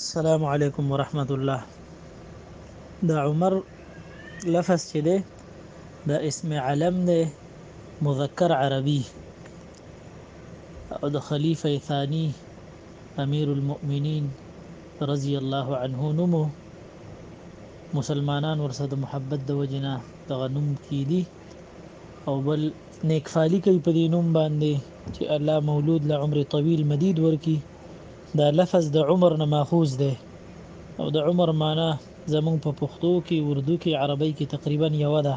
السلام علیکم ورحمت الله د عمر لفظ چې دی د اسم علم دی مذکر عربي او د خلیفه ثانی امیر المؤمنین رضی الله عنه نومو مسلمانان ورسره د محبت د وجنه دغه نوم کیدی او بل نیکفالی کوي په دې نوم باندې چې الله مولود له عمر طویل مدید ورکی دا لفظ د عمر نه ماخوذ دی او د عمر معنا زمونږ په پښتو کې اردو کې عربی کې تقریبا یو ده